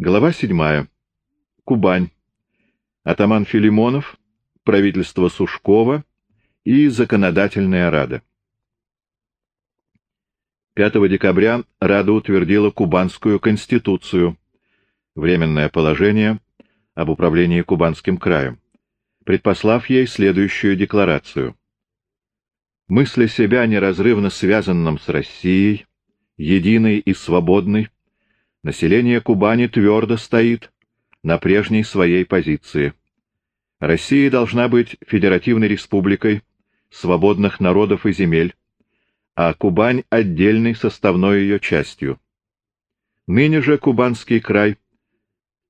Глава 7. Кубань. Атаман Филимонов, правительство Сушкова и Законодательная Рада. 5 декабря Рада утвердила Кубанскую конституцию, временное положение об управлении Кубанским краем, предпослав ей следующую декларацию. Мысля себя неразрывно связанным с Россией, единой и свободной, население Кубани твердо стоит на прежней своей позиции. Россия должна быть федеративной республикой свободных народов и земель, а Кубань — отдельной составной ее частью. Ныне же Кубанский край,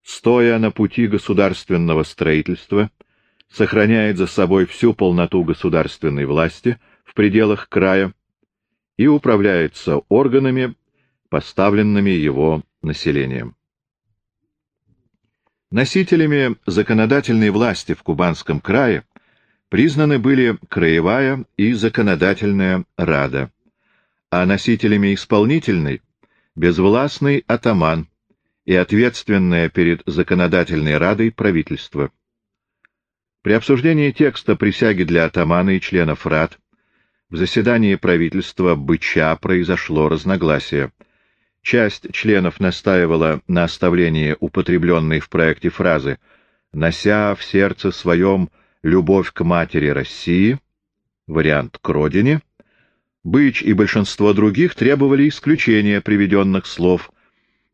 стоя на пути государственного строительства, сохраняет за собой всю полноту государственной власти в пределах края и управляется органами, поставленными его населением. Носителями законодательной власти в Кубанском крае признаны были Краевая и Законодательная Рада, а носителями исполнительной — безвластный атаман и ответственное перед Законодательной Радой правительство. При обсуждении текста присяги для атамана и членов Рад в заседании правительства Быча произошло разногласие — Часть членов настаивала на оставлении употребленной в проекте фразы «нося в сердце своем любовь к матери России», вариант к родине, Быч и большинство других требовали исключения приведенных слов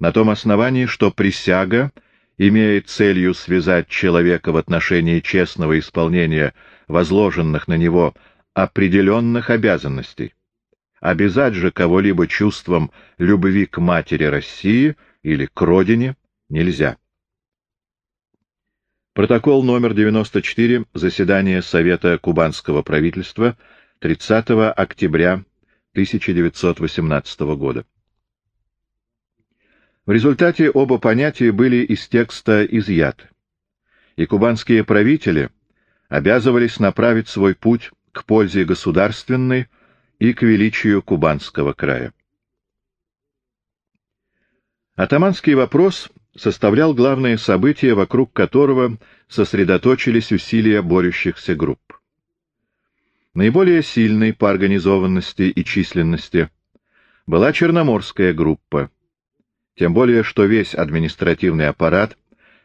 на том основании, что присяга имеет целью связать человека в отношении честного исполнения возложенных на него определенных обязанностей. Обязать же кого-либо чувством любви к матери России или к родине нельзя. Протокол номер 94 заседания Совета Кубанского правительства 30 октября 1918 года. В результате оба понятия были из текста изъяты, и кубанские правители обязывались направить свой путь к пользе государственной и к величию Кубанского края. Атаманский вопрос составлял главное событие, вокруг которого сосредоточились усилия борющихся групп. Наиболее сильной по организованности и численности была Черноморская группа, тем более что весь административный аппарат,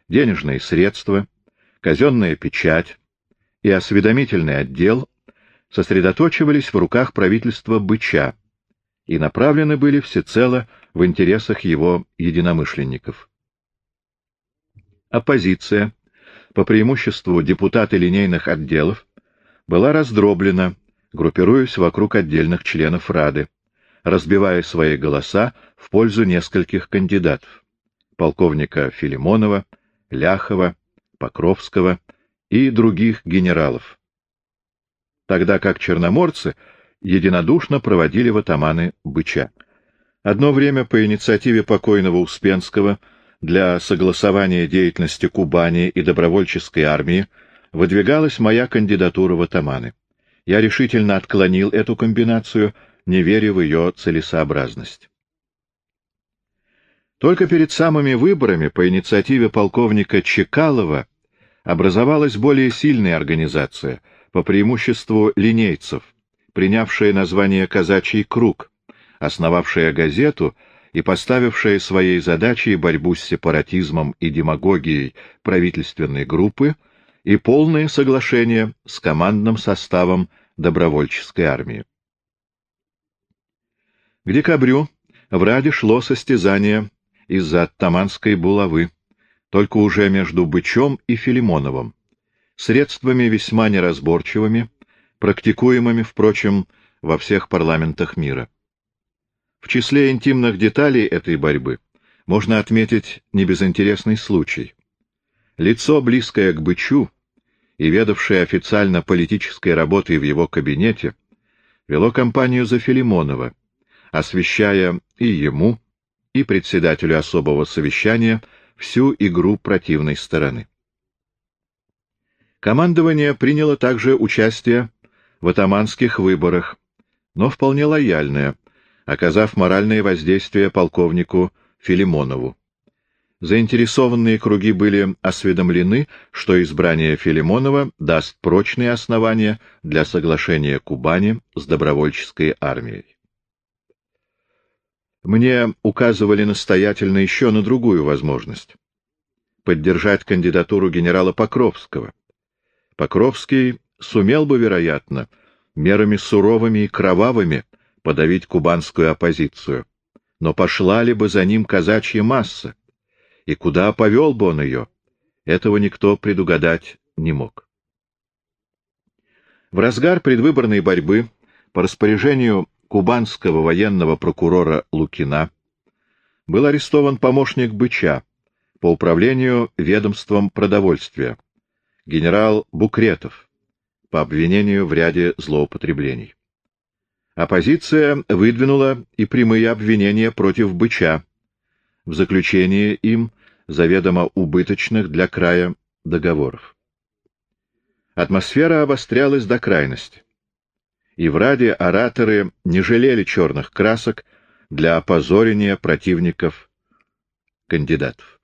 денежные средства, казенная печать и осведомительный отдел сосредоточивались в руках правительства Быча и направлены были всецело в интересах его единомышленников. Оппозиция, по преимуществу депутаты линейных отделов, была раздроблена, группируясь вокруг отдельных членов Рады, разбивая свои голоса в пользу нескольких кандидатов — полковника Филимонова, Ляхова, Покровского и других генералов, тогда как черноморцы единодушно проводили в атаманы быча. Одно время по инициативе покойного Успенского для согласования деятельности Кубани и добровольческой армии выдвигалась моя кандидатура в атаманы. Я решительно отклонил эту комбинацию, не веря в ее целесообразность. Только перед самыми выборами по инициативе полковника Чекалова образовалась более сильная организация — по преимуществу линейцев, принявшая название «Казачий круг», основавшая газету и поставившая своей задачей борьбу с сепаратизмом и демагогией правительственной группы и полное соглашение с командным составом добровольческой армии. К декабрю в Раде шло состязание из-за Таманской булавы, только уже между Бычом и Филимоновым средствами весьма неразборчивыми, практикуемыми, впрочем, во всех парламентах мира. В числе интимных деталей этой борьбы можно отметить небезынтересный случай. Лицо, близкое к бычу и ведавшее официально политической работой в его кабинете, вело кампанию за Филимонова, освещая и ему, и председателю особого совещания всю игру противной стороны. Командование приняло также участие в атаманских выборах, но вполне лояльное, оказав моральное воздействие полковнику Филимонову. Заинтересованные круги были осведомлены, что избрание Филимонова даст прочные основания для соглашения Кубани с добровольческой армией. Мне указывали настоятельно еще на другую возможность — поддержать кандидатуру генерала Покровского. Покровский сумел бы, вероятно, мерами суровыми и кровавыми подавить кубанскую оппозицию, но пошла ли бы за ним казачья масса, и куда повел бы он ее, этого никто предугадать не мог. В разгар предвыборной борьбы по распоряжению кубанского военного прокурора Лукина был арестован помощник Быча по управлению ведомством продовольствия, генерал Букретов, по обвинению в ряде злоупотреблений. Оппозиция выдвинула и прямые обвинения против Быча, в заключении им заведомо убыточных для края договоров. Атмосфера обострялась до крайности и в Раде ораторы не жалели черных красок для опозорения противников кандидатов.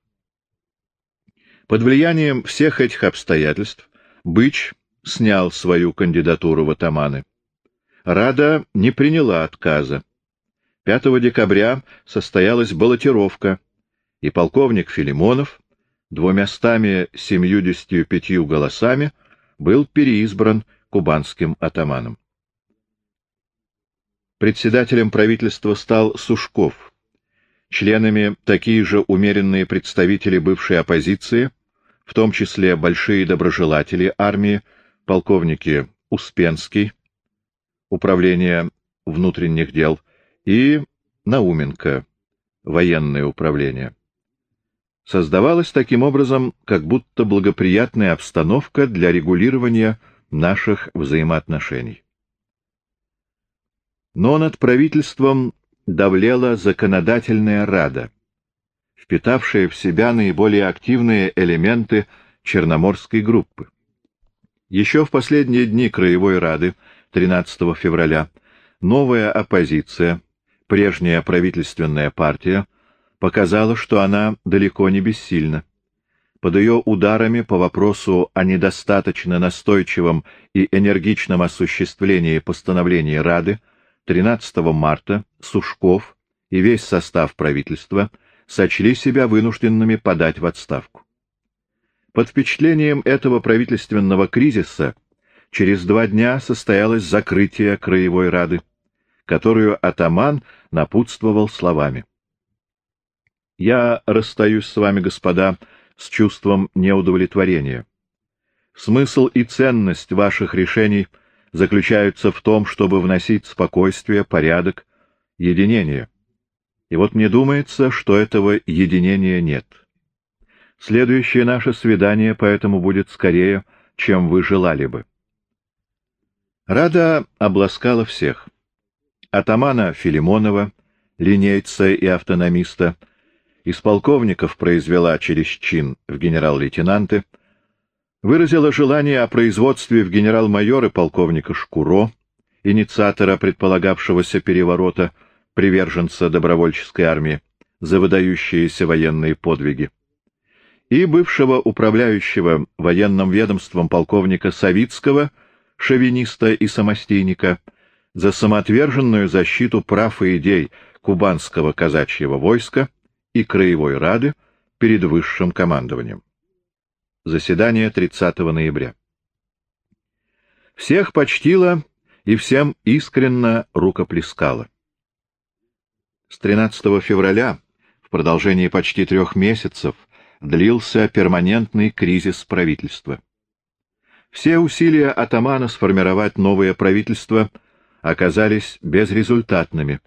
Под влиянием всех этих обстоятельств Быч снял свою кандидатуру в атаманы. Рада не приняла отказа. 5 декабря состоялась баллотировка, и полковник Филимонов двумястами семьюдесятью пятью голосами был переизбран кубанским атаманом. Председателем правительства стал Сушков. Членами такие же умеренные представители бывшей оппозиции, в том числе большие доброжелатели армии, полковники Успенский, Управление внутренних дел, и Науменко, Военное управление. Создавалась таким образом как будто благоприятная обстановка для регулирования наших взаимоотношений но над правительством давлела законодательная рада, впитавшая в себя наиболее активные элементы Черноморской группы. Еще в последние дни Краевой Рады, 13 февраля, новая оппозиция, прежняя правительственная партия, показала, что она далеко не бессильна. Под ее ударами по вопросу о недостаточно настойчивом и энергичном осуществлении постановления Рады 13 марта Сушков и весь состав правительства сочли себя вынужденными подать в отставку. Под впечатлением этого правительственного кризиса через два дня состоялось закрытие Краевой Рады, которую атаман напутствовал словами. «Я расстаюсь с вами, господа, с чувством неудовлетворения. Смысл и ценность ваших решений — заключаются в том, чтобы вносить спокойствие, порядок, единение. И вот мне думается, что этого единения нет. Следующее наше свидание поэтому будет скорее, чем вы желали бы. Рада обласкала всех. Атамана Филимонова, линейца и автономиста, из полковников произвела через чин в генерал-лейтенанты, выразила желание о производстве в генерал-майоры полковника Шкуро, инициатора предполагавшегося переворота, приверженца добровольческой армии, за выдающиеся военные подвиги, и бывшего управляющего военным ведомством полковника Савицкого, шовиниста и самостейника, за самоотверженную защиту прав и идей кубанского казачьего войска и краевой рады перед высшим командованием. Заседание 30 ноября. Всех почтила и всем искренно рукоплескала. С 13 февраля, в продолжении почти трех месяцев, длился перманентный кризис правительства. Все усилия атамана сформировать новое правительство оказались безрезультатными,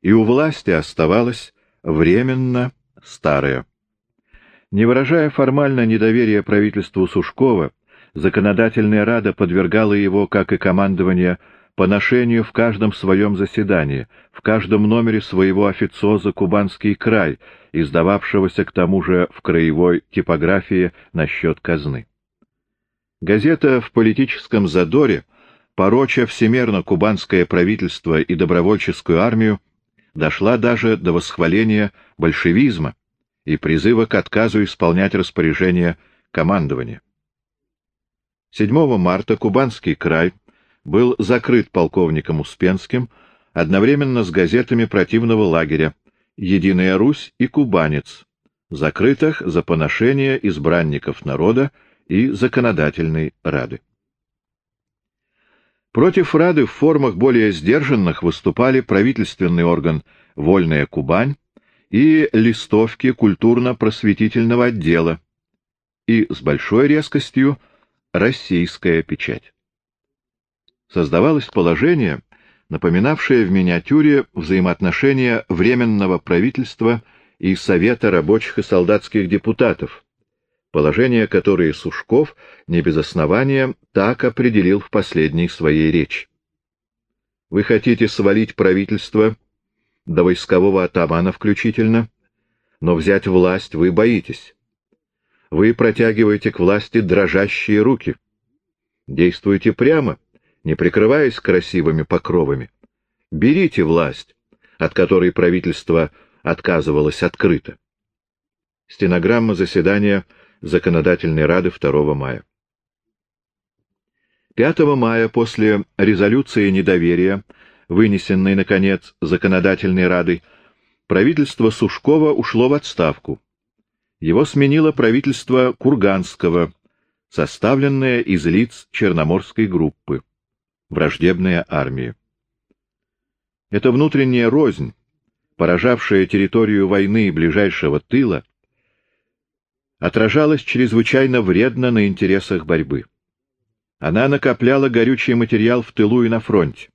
и у власти оставалось временно старое. Не выражая формально недоверия правительству Сушкова, Законодательная Рада подвергала его, как и командование, поношению в каждом своем заседании, в каждом номере своего официоза «Кубанский край», издававшегося к тому же в краевой типографии насчет казны. Газета в политическом задоре, пороча всемерно кубанское правительство и добровольческую армию, дошла даже до восхваления большевизма, и призыва к отказу исполнять распоряжения командования. 7 марта Кубанский край был закрыт полковником Успенским одновременно с газетами противного лагеря «Единая Русь» и «Кубанец», закрытых за поношение избранников народа и законодательной Рады. Против Рады в формах более сдержанных выступали правительственный орган «Вольная Кубань» и листовки культурно-просветительного отдела и с большой резкостью «Российская печать». Создавалось положение, напоминавшее в миниатюре взаимоотношения Временного правительства и Совета рабочих и солдатских депутатов, положение, которое Сушков не без основания так определил в последней своей речи. Вы хотите свалить правительство до войскового атамана включительно, но взять власть вы боитесь. Вы протягиваете к власти дрожащие руки. Действуйте прямо, не прикрываясь красивыми покровами. Берите власть, от которой правительство отказывалось открыто. Стенограмма заседания Законодательной Рады 2 мая. 5 мая после резолюции недоверия, вынесенной, наконец, Законодательной Радой, правительство Сушкова ушло в отставку. Его сменило правительство Курганского, составленное из лиц Черноморской группы, враждебная армия. Эта внутренняя рознь, поражавшая территорию войны и ближайшего тыла, отражалась чрезвычайно вредно на интересах борьбы. Она накопляла горючий материал в тылу и на фронте,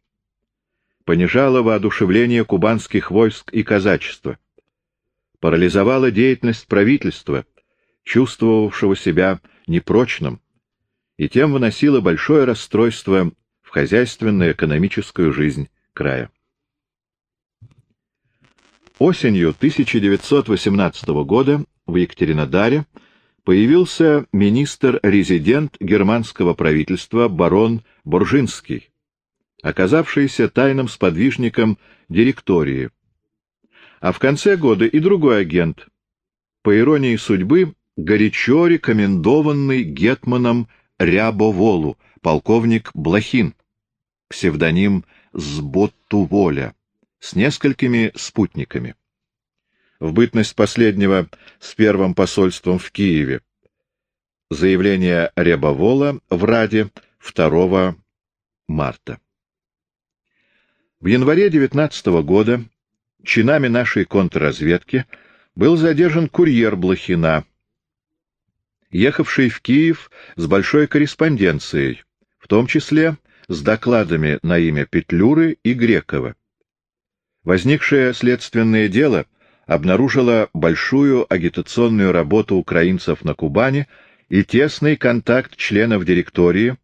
понижала воодушевление кубанских войск и казачества, парализовала деятельность правительства, чувствовавшего себя непрочным, и тем выносила большое расстройство в хозяйственную экономическую жизнь края. Осенью 1918 года в Екатеринодаре появился министр-резидент германского правительства барон Боржинский, оказавшийся тайным сподвижником директории. А в конце года и другой агент, по иронии судьбы, горячо рекомендованный гетманом Рябоволу, полковник Блохин, псевдоним Сботтуволя, с несколькими спутниками в бытность последнего с первым посольством в Киеве. Заявление Рябовола в Раде 2 марта. В январе 19 года чинами нашей контрразведки был задержан курьер Блохина, ехавший в Киев с большой корреспонденцией, в том числе с докладами на имя Петлюры и Грекова. Возникшее следственное дело — обнаружила большую агитационную работу украинцев на Кубани и тесный контакт членов директории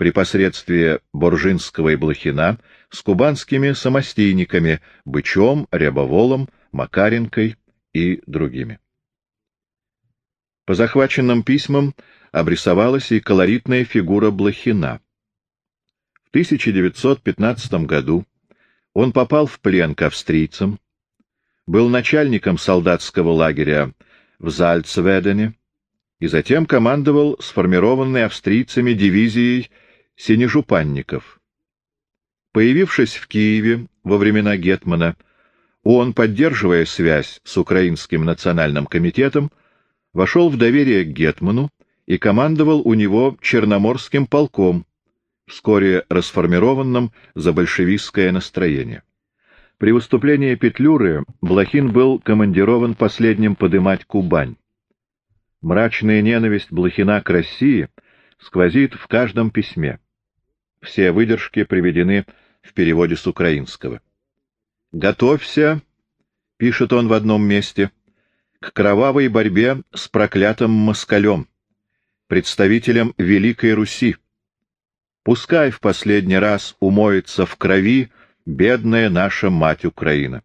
при посредстве Боржинского и Блохина с кубанскими самостийниками Бычом, Рябоволом, Макаренкой и другими. По захваченным письмам обрисовалась и колоритная фигура Блохина. В 1915 году он попал в плен к австрийцам, был начальником солдатского лагеря в Зальцведене и затем командовал сформированной австрийцами дивизией синежупанников. Появившись в Киеве во времена Гетмана, он, поддерживая связь с Украинским национальным комитетом, вошел в доверие к Гетману и командовал у него Черноморским полком, вскоре расформированным за большевистское настроение. При выступлении Петлюры Блохин был командирован последним подымать Кубань. Мрачная ненависть Блохина к России сквозит в каждом письме. Все выдержки приведены в переводе с украинского. «Готовься», — пишет он в одном месте, — «к кровавой борьбе с проклятым москалем, представителем Великой Руси. Пускай в последний раз умоется в крови Бедная наша мать Украина.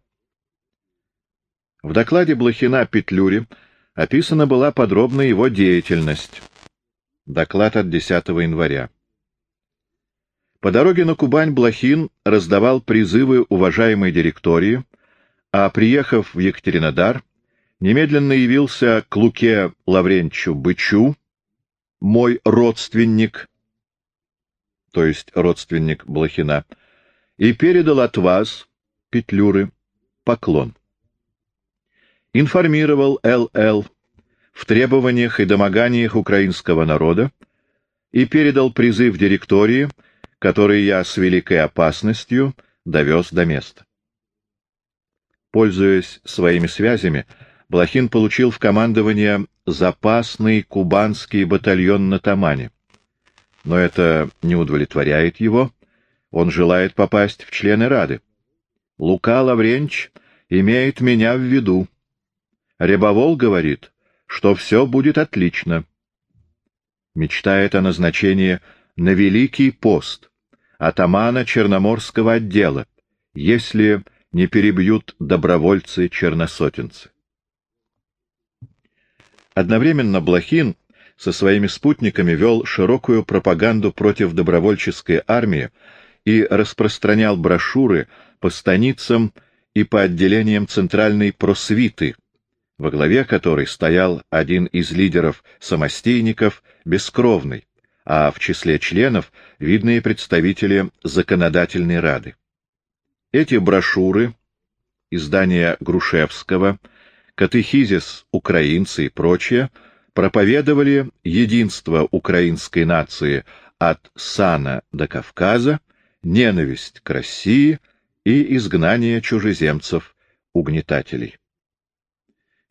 В докладе Блохина Петлюре описана была подробно его деятельность. Доклад от 10 января. По дороге на Кубань Блохин раздавал призывы уважаемой директории, а, приехав в Екатеринодар, немедленно явился к Луке Лавренчу Бычу, мой родственник, то есть родственник Блохина, и передал от вас, Петлюры, поклон. Информировал Л.Л. в требованиях и домоганиях украинского народа и передал призыв директории, который я с великой опасностью довез до места. Пользуясь своими связями, Блохин получил в командование запасный кубанский батальон на Тамане. Но это не удовлетворяет его. Он желает попасть в члены Рады. Лука Лавренч имеет меня в виду. Рябовол говорит, что все будет отлично. Мечтает о назначении на Великий пост атамана Черноморского отдела, если не перебьют добровольцы-черносотенцы. Одновременно Блохин со своими спутниками вел широкую пропаганду против добровольческой армии и распространял брошюры по станицам и по отделениям центральной просвиты, во главе которой стоял один из лидеров самостейников Бескровный, а в числе членов видные представители Законодательной Рады. Эти брошюры, издания Грушевского, катехизис украинцы и прочее проповедовали единство украинской нации от Сана до Кавказа, ненависть к России и изгнание чужеземцев-угнетателей.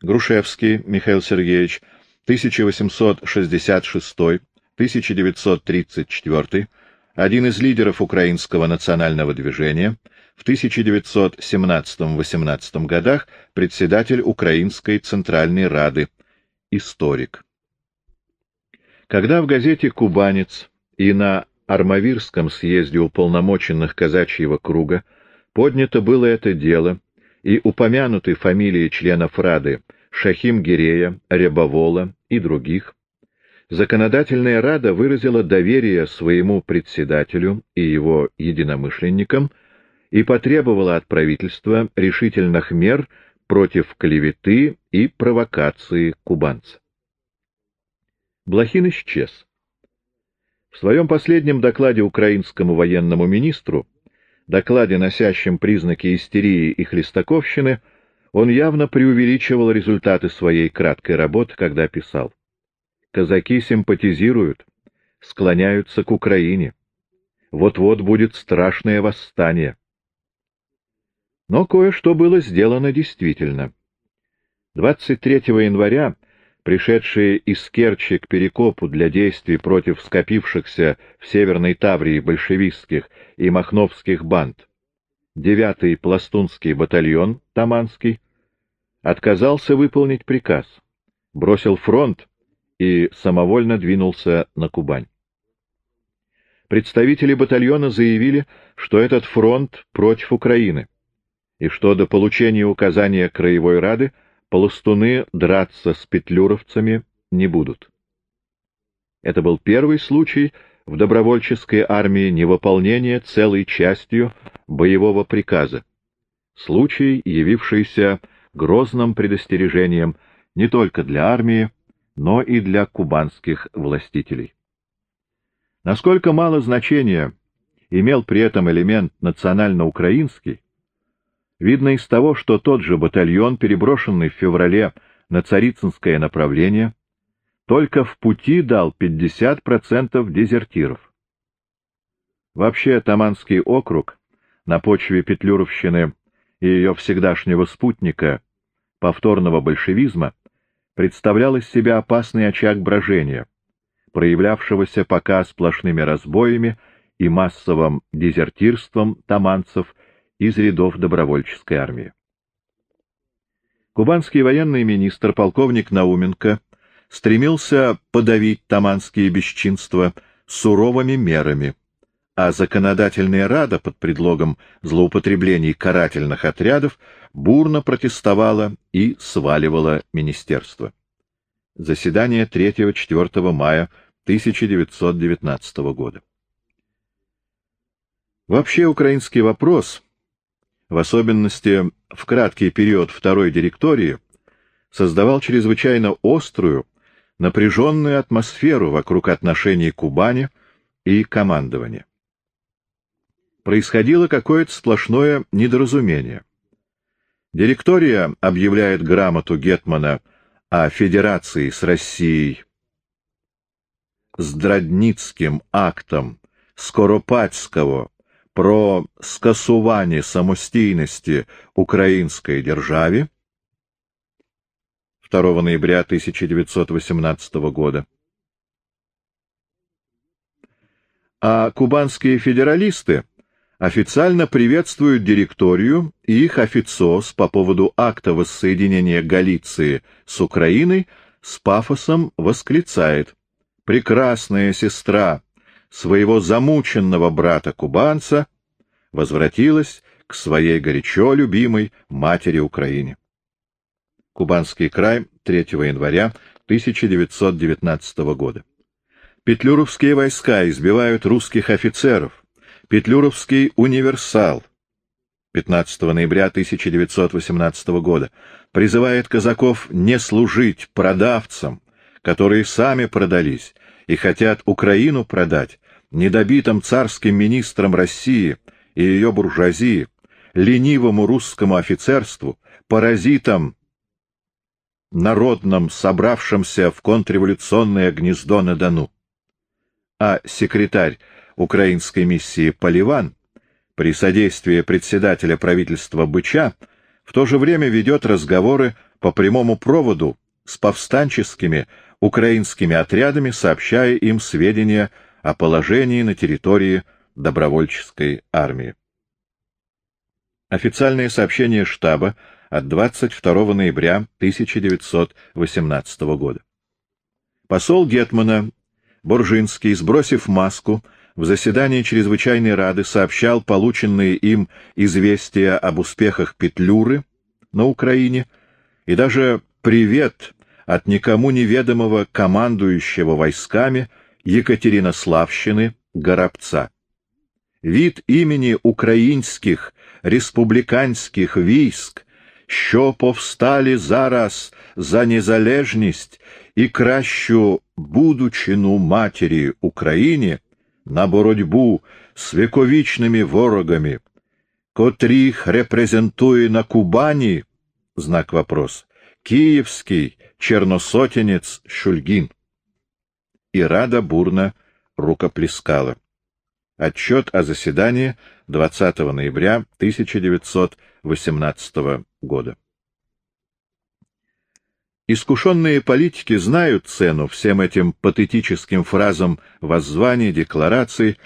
Грушевский Михаил Сергеевич, 1866-1934, один из лидеров украинского национального движения, в 1917-18 годах председатель Украинской Центральной Рады, историк. Когда в газете «Кубанец» и на Армавирском съезде уполномоченных казачьего круга поднято было это дело, и упомянуты фамилии членов Рады Шахим Гирея, Рябовола и других, Законодательная Рада выразила доверие своему председателю и его единомышленникам и потребовала от правительства решительных мер против клеветы и провокации кубанца. Блохин исчез. В своем последнем докладе украинскому военному министру, докладе, носящем признаки истерии и хлестаковщины, он явно преувеличивал результаты своей краткой работы, когда писал Казаки симпатизируют, склоняются к Украине. Вот-вот будет страшное восстание. Но кое-что было сделано действительно. 23 января пришедшие из Керчи к Перекопу для действий против скопившихся в Северной Таврии большевистских и махновских банд, 9-й пластунский батальон Таманский отказался выполнить приказ, бросил фронт и самовольно двинулся на Кубань. Представители батальона заявили, что этот фронт против Украины, и что до получения указания Краевой Рады полустуны драться с петлюровцами не будут. Это был первый случай в добровольческой армии невыполнения целой частью боевого приказа, случай, явившийся грозным предостережением не только для армии, но и для кубанских властителей. Насколько мало значения имел при этом элемент национально-украинский, видно из того, что тот же батальон, переброшенный в феврале на Царицынское направление, только в пути дал 50% дезертиров. Вообще, Таманский округ на почве Петлюровщины и ее всегдашнего спутника, повторного большевизма, представлял из себя опасный очаг брожения, проявлявшегося пока сплошными разбоями и массовым дезертирством таманцев из рядов добровольческой армии. Кубанский военный министр полковник Науменко стремился подавить таманские бесчинства суровыми мерами, а законодательная рада под предлогом злоупотреблений карательных отрядов бурно протестовала и сваливала министерство. Заседание 3-4 мая 1919 года. Вообще украинский вопрос, в особенности в краткий период второй директории, создавал чрезвычайно острую, напряженную атмосферу вокруг отношений Кубани и командования Происходило какое-то сплошное недоразумение. Директория объявляет грамоту Гетмана о федерации с Россией с Дродницким актом Скоропадского про скасування самостійності української державі 2 ноября 1918 года. А кубанские федералисты официально приветствуют директорию и их официоз по поводу акта воссоединения Галиции с Украиной с пафосом восклицает «Прекрасная сестра своего замученного брата-кубанца возвратилась к своей горячо любимой матери Украине». Кубанский край, 3 января 1919 года. Петлюровские войска избивают русских офицеров. Петлюровский универсал 15 ноября 1918 года призывает казаков не служить продавцам, которые сами продались и хотят Украину продать недобитым царским министрам России и ее буржуазии, ленивому русскому офицерству, паразитам, народном, собравшемся в контрреволюционное гнездо на Дону. А секретарь украинской миссии Поливан при содействии председателя правительства Быча в то же время ведет разговоры по прямому проводу с повстанческими украинскими отрядами, сообщая им сведения о положении на территории добровольческой армии. Официальное сообщение штаба от 22 ноября 1918 года. Посол Гетмана Боржинский, сбросив маску, в заседании Чрезвычайной Рады сообщал полученные им известия об успехах Петлюры на Украине и даже привет от никому неведомого командующего войсками Екатеринославщины Горобца. Вид имени украинских республиканских військ, що повстали зараз за незалежність і кращу будучину матері Україні, на боротьбу з вековічними ворогами, котрих репрезентує на Кубані, знак вопрос, київський черносотенець Шульгін. И Рада бурно рукоплескала. Отчет о заседании 20 ноября 1918 года. Искушенные политики знают цену всем этим патетическим фразам воззваний, деклараций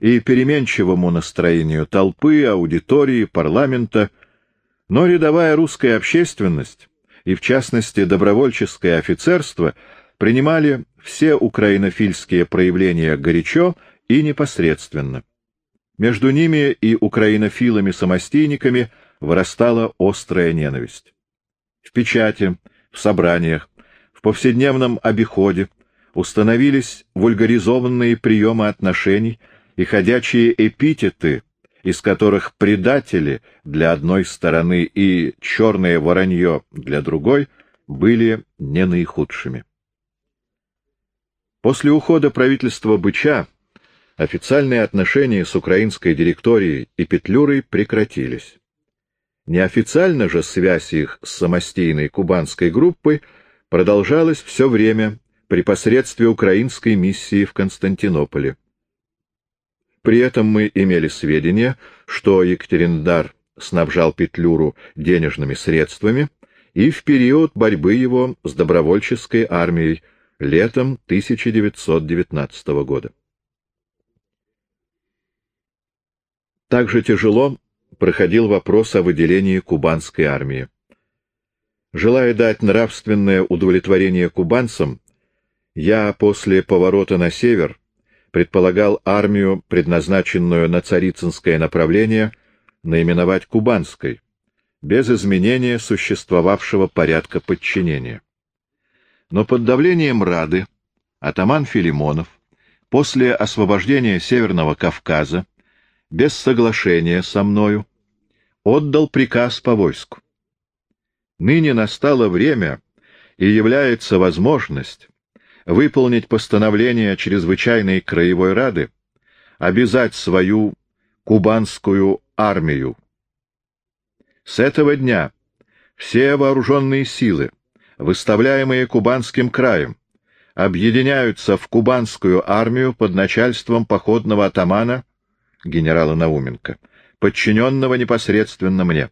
и переменчивому настроению толпы, аудитории, парламента, но рядовая русская общественность, и в частности добровольческое офицерство, принимали все украинофильские проявления горячо и непосредственно. Между ними и украинофилами-самостийниками вырастала острая ненависть. В печати, в собраниях, в повседневном обиходе установились вульгаризованные приемы отношений и ходячие эпитеты, из которых предатели для одной стороны и черное воронье для другой были не наихудшими. После ухода правительства Быча официальные отношения с украинской директорией и Петлюрой прекратились. Неофициально же связь их с самостийной кубанской группой продолжалась все время при посредстве украинской миссии в Константинополе. При этом мы имели сведения, что Екатериндар снабжал Петлюру денежными средствами и в период борьбы его с добровольческой армией летом 1919 года. Также тяжело проходил вопрос о выделении кубанской армии. Желая дать нравственное удовлетворение кубанцам, я после поворота на север предполагал армию, предназначенную на царицынское направление, наименовать кубанской, без изменения существовавшего порядка подчинения. Но под давлением Рады атаман Филимонов после освобождения Северного Кавказа без соглашения со мною, отдал приказ по войску. Ныне настало время и является возможность выполнить постановление Чрезвычайной Краевой Рады, обязать свою кубанскую армию. С этого дня все вооруженные силы, выставляемые Кубанским краем, объединяются в кубанскую армию под начальством походного атамана генерала Науменко, подчиненного непосредственно мне.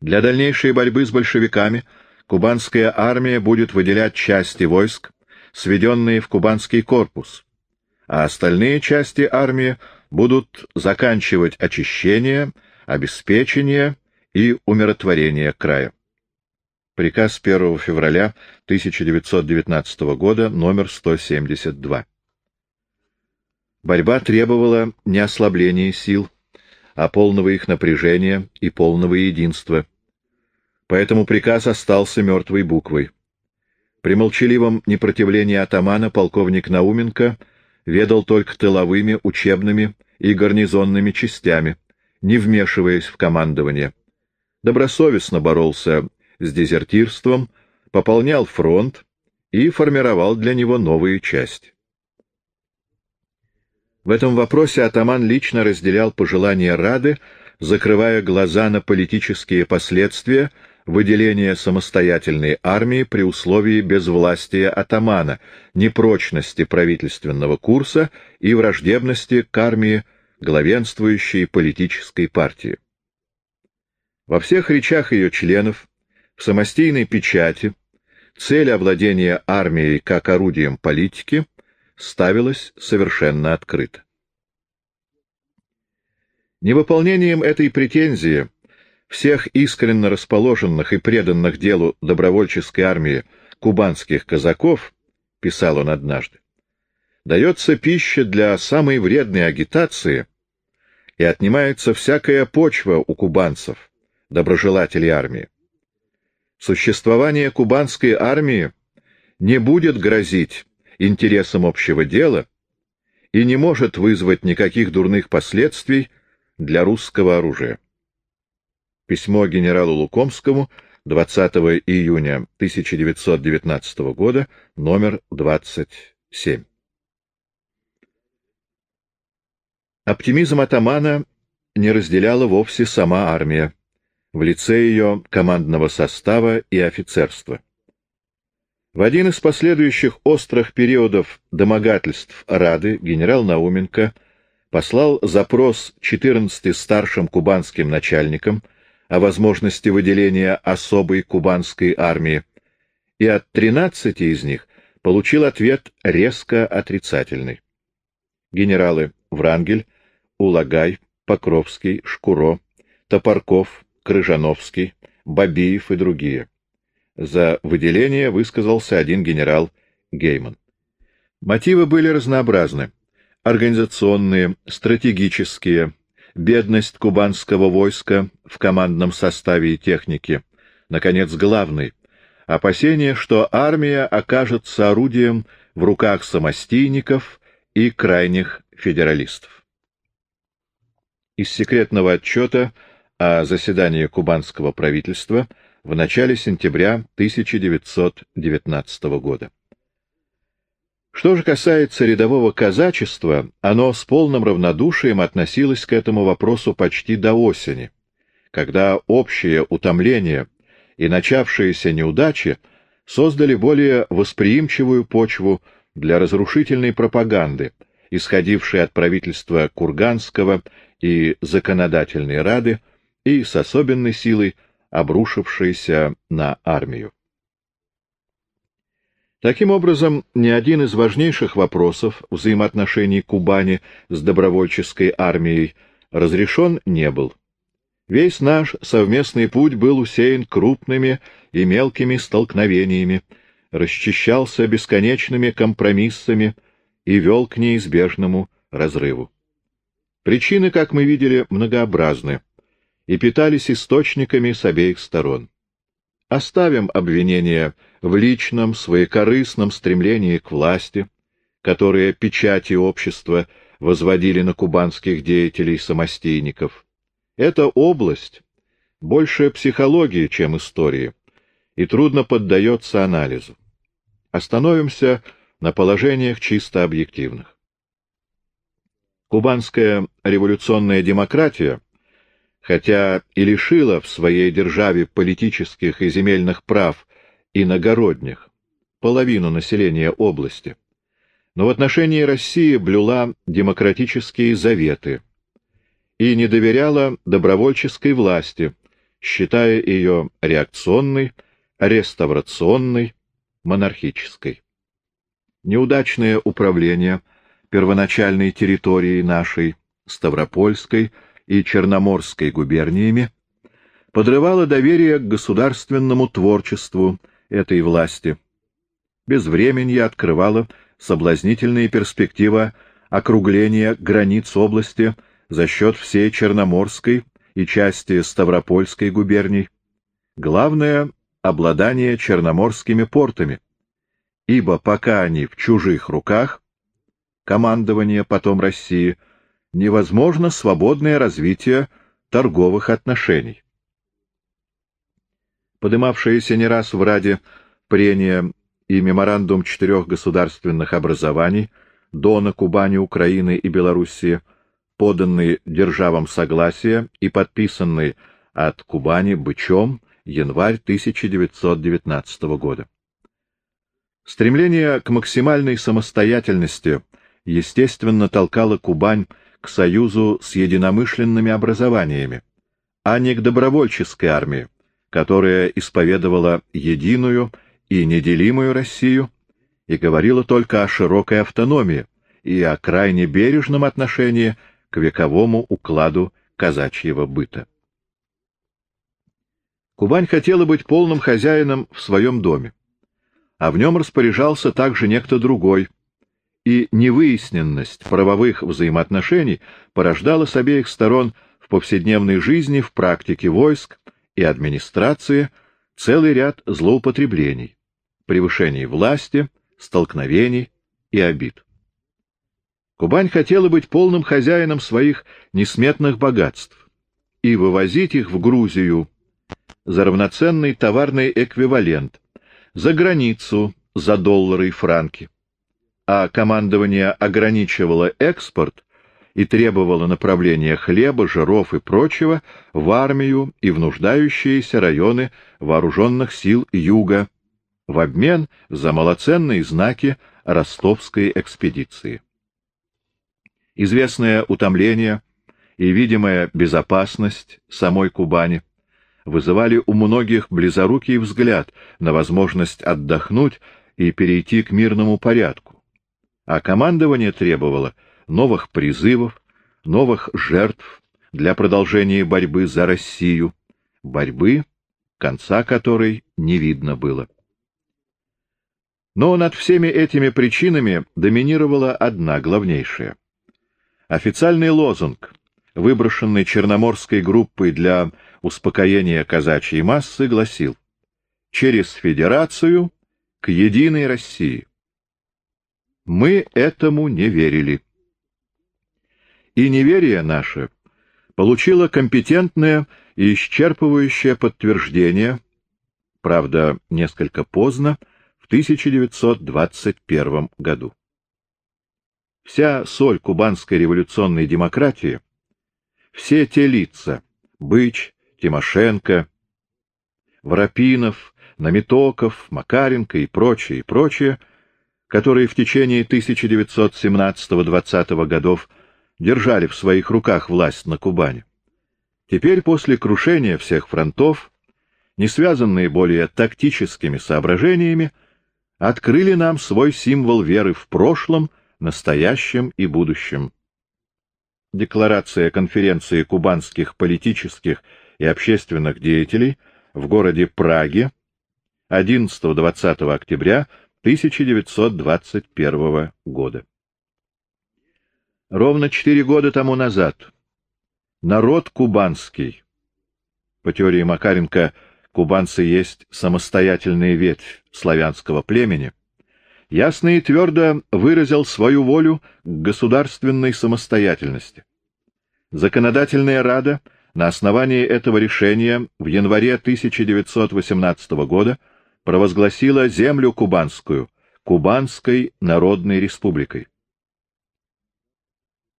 Для дальнейшей борьбы с большевиками кубанская армия будет выделять части войск, сведенные в кубанский корпус, а остальные части армии будут заканчивать очищение, обеспечение и умиротворение края. Приказ 1 февраля 1919 года, номер 172. Борьба требовала не ослабления сил, а полного их напряжения и полного единства. Поэтому приказ остался мертвой буквой. При молчаливом непротивлении атамана полковник Науменко ведал только тыловыми, учебными и гарнизонными частями, не вмешиваясь в командование. Добросовестно боролся с дезертирством, пополнял фронт и формировал для него новые части. В этом вопросе атаман лично разделял пожелания Рады, закрывая глаза на политические последствия выделения самостоятельной армии при условии безвластия атамана, непрочности правительственного курса и враждебности к армии главенствующей политической партии. Во всех речах ее членов, в самостийной печати, цель овладения армией как орудием политики ставилась совершенно открыто. Невыполнением этой претензии всех искренне расположенных и преданных делу добровольческой армии кубанских казаков, писал он однажды, дается пища для самой вредной агитации и отнимается всякая почва у кубанцев, доброжелателей армии. Существование кубанской армии не будет грозить интересам общего дела и не может вызвать никаких дурных последствий для русского оружия. Письмо генералу Лукомскому 20 июня 1919 года, номер 27. Оптимизм атамана не разделяла вовсе сама армия, в лице ее командного состава и офицерства. В один из последующих острых периодов домогательств Рады генерал Науменко послал запрос 14 старшим кубанским начальникам о возможности выделения особой кубанской армии, и от 13 из них получил ответ резко отрицательный. Генералы Врангель, Улагай, Покровский, Шкуро, Топорков, Крыжановский, Бабиев и другие. За выделение высказался один генерал Гейман. Мотивы были разнообразны. Организационные, стратегические, бедность кубанского войска в командном составе и технике. Наконец, главный — опасение, что армия окажется орудием в руках самостийников и крайних федералистов. Из секретного отчета о заседании кубанского правительства — в начале сентября 1919 года. Что же касается рядового казачества, оно с полным равнодушием относилось к этому вопросу почти до осени, когда общее утомление и начавшиеся неудачи создали более восприимчивую почву для разрушительной пропаганды, исходившей от правительства Курганского и Законодательной Рады, и с особенной силой обрушившейся на армию. Таким образом, ни один из важнейших вопросов взаимоотношений Кубани с добровольческой армией разрешен не был. Весь наш совместный путь был усеян крупными и мелкими столкновениями, расчищался бесконечными компромиссами и вел к неизбежному разрыву. Причины, как мы видели, многообразны и питались источниками с обеих сторон. Оставим обвинения в личном, своекорыстном стремлении к власти, которые печати общества возводили на кубанских деятелей-самостийников. Эта область больше психологии, чем истории, и трудно поддается анализу. Остановимся на положениях чисто объективных. Кубанская революционная демократия, хотя и лишила в своей державе политических и земельных прав иногородних, половину населения области, но в отношении России блюла демократические заветы и не доверяла добровольческой власти, считая ее реакционной, реставрационной, монархической. Неудачное управление первоначальной территорией нашей, Ставропольской и Черноморской губерниями, подрывало доверие к государственному творчеству этой власти. Безвременье открывало соблазнительная перспектива округления границ области за счет всей Черноморской и части Ставропольской губерний. Главное — обладание черноморскими портами, ибо пока они в чужих руках, командование потом России, невозможно свободное развитие торговых отношений. Подымавшиеся не раз в Раде прения и меморандум четырех государственных образований Дона, Кубани, Украины и Белоруссии, поданный державам согласия и подписанный от Кубани Бычом январь 1919 года. Стремление к максимальной самостоятельности естественно толкало Кубань к союзу с единомышленными образованиями, а не к добровольческой армии, которая исповедовала единую и неделимую Россию и говорила только о широкой автономии и о крайне бережном отношении к вековому укладу казачьего быта. Кубань хотела быть полным хозяином в своем доме, а в нем распоряжался также некто другой, и невыясненность правовых взаимоотношений порождала с обеих сторон в повседневной жизни, в практике войск и администрации целый ряд злоупотреблений превышений власти, столкновений и обид. Кубань хотела быть полным хозяином своих несметных богатств и вывозить их в Грузию за равноценный товарный эквивалент, за границу за доллары и франки. А командование ограничивало экспорт и требовало направления хлеба, жиров и прочего в армию и в нуждающиеся районы вооруженных сил Юга, в обмен за малоценные знаки ростовской экспедиции. Известное утомление и видимая безопасность самой Кубани вызывали у многих близорукий взгляд на возможность отдохнуть и перейти к мирному порядку, а командование требовало новых призывов, новых жертв для продолжения борьбы за Россию, борьбы, конца которой не видно было. Но над всеми этими причинами доминировала одна, главнейшая. Официальный лозунг, выброшенный Черноморской группой для успокоения казачьей массы, гласил «Через Федерацию к единой России». Мы этому не верили. И неверие наше получило компетентное и исчерпывающее подтверждение, правда, несколько поздно, 1921 году. Вся соль кубанской революционной демократии, все те лица — Быч, Тимошенко, Воропинов, Наметоков, Макаренко и прочее, и прочее, которые в течение 1917-20 годов держали в своих руках власть на Кубани. Теперь, после крушения всех фронтов, не связанные более тактическими соображениями, открыли нам свой символ веры в прошлом, настоящем и будущем. Декларация конференции кубанских политических и общественных деятелей в городе Праге 11-20 октября 1921 года. Ровно четыре года тому назад народ кубанский, по теории Макаренко, кубанцы есть самостоятельная ветвь славянского племени, ясно и твердо выразил свою волю к государственной самостоятельности. Законодательная рада на основании этого решения в январе 1918 года провозгласила землю кубанскую Кубанской Народной Республикой.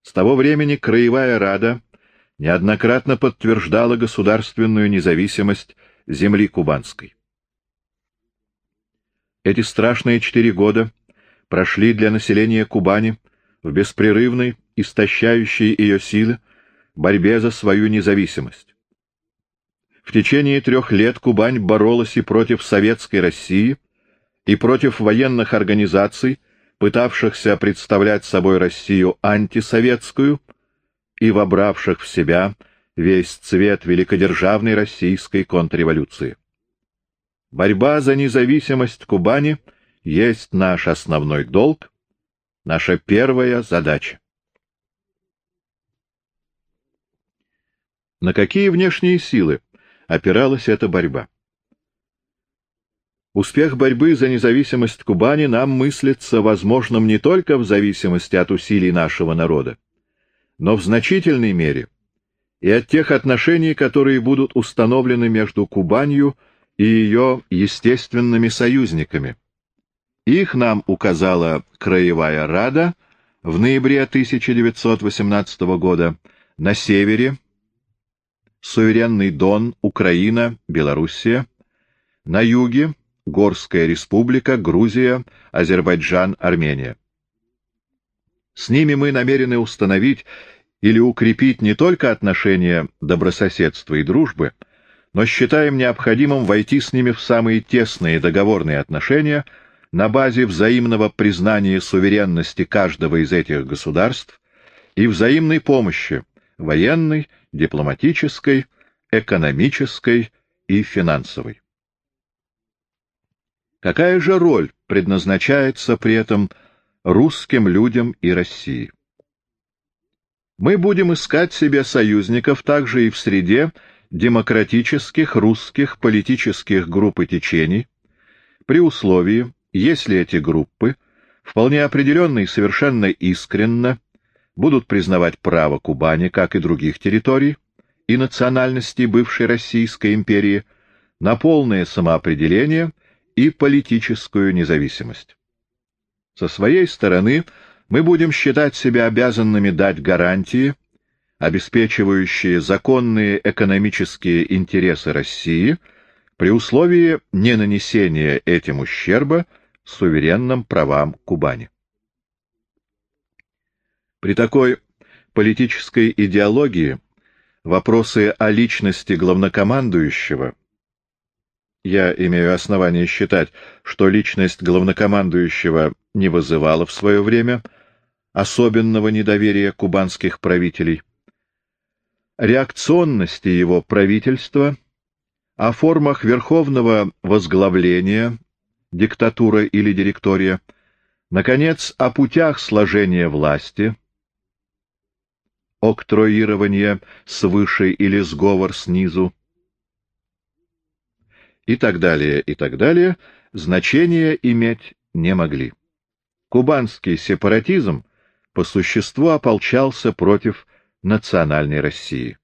С того времени Краевая Рада неоднократно подтверждала государственную независимость земли кубанской. Эти страшные четыре года прошли для населения Кубани в беспрерывной, истощающей ее силы, борьбе за свою независимость. В течение трех лет Кубань боролась и против советской России, и против военных организаций, пытавшихся представлять собой Россию антисоветскую и вобравших в себя весь цвет великодержавной российской контрреволюции. Борьба за независимость Кубани есть наш основной долг, наша первая задача. На какие внешние силы опиралась эта борьба? Успех борьбы за независимость Кубани нам мыслится возможным не только в зависимости от усилий нашего народа, но в значительной мере и от тех отношений, которые будут установлены между Кубанью и ее естественными союзниками. Их нам указала Краевая Рада в ноябре 1918 года на севере, суверенный Дон, Украина, Белоруссия, на юге Горская республика, Грузия, Азербайджан, Армения. С ними мы намерены установить или укрепить не только отношения добрососедства и дружбы, но считаем необходимым войти с ними в самые тесные договорные отношения на базе взаимного признания суверенности каждого из этих государств и взаимной помощи военной, дипломатической, экономической и финансовой. Какая же роль предназначается при этом русским людям и России? Мы будем искать себе союзников также и в среде демократических русских политических групп и течений, при условии, если эти группы вполне определенно и совершенно искренно будут признавать право Кубани, как и других территорий и национальностей бывшей Российской империи, на полное самоопределение и политическую независимость. Со своей стороны мы будем считать себя обязанными дать гарантии, обеспечивающие законные экономические интересы России при условии ненанесения этим ущерба суверенным правам Кубани. При такой политической идеологии вопросы о личности главнокомандующего я имею основание считать, что личность главнокомандующего не вызывала в свое время особенного недоверия кубанских правителей. Реакционности его правительства, о формах верховного возглавления, диктатура или директория, наконец, о путях сложения власти, октроирование свыше или сговор снизу, и так далее, и так далее, значения иметь не могли. Кубанский сепаратизм по существу ополчался против национальной России.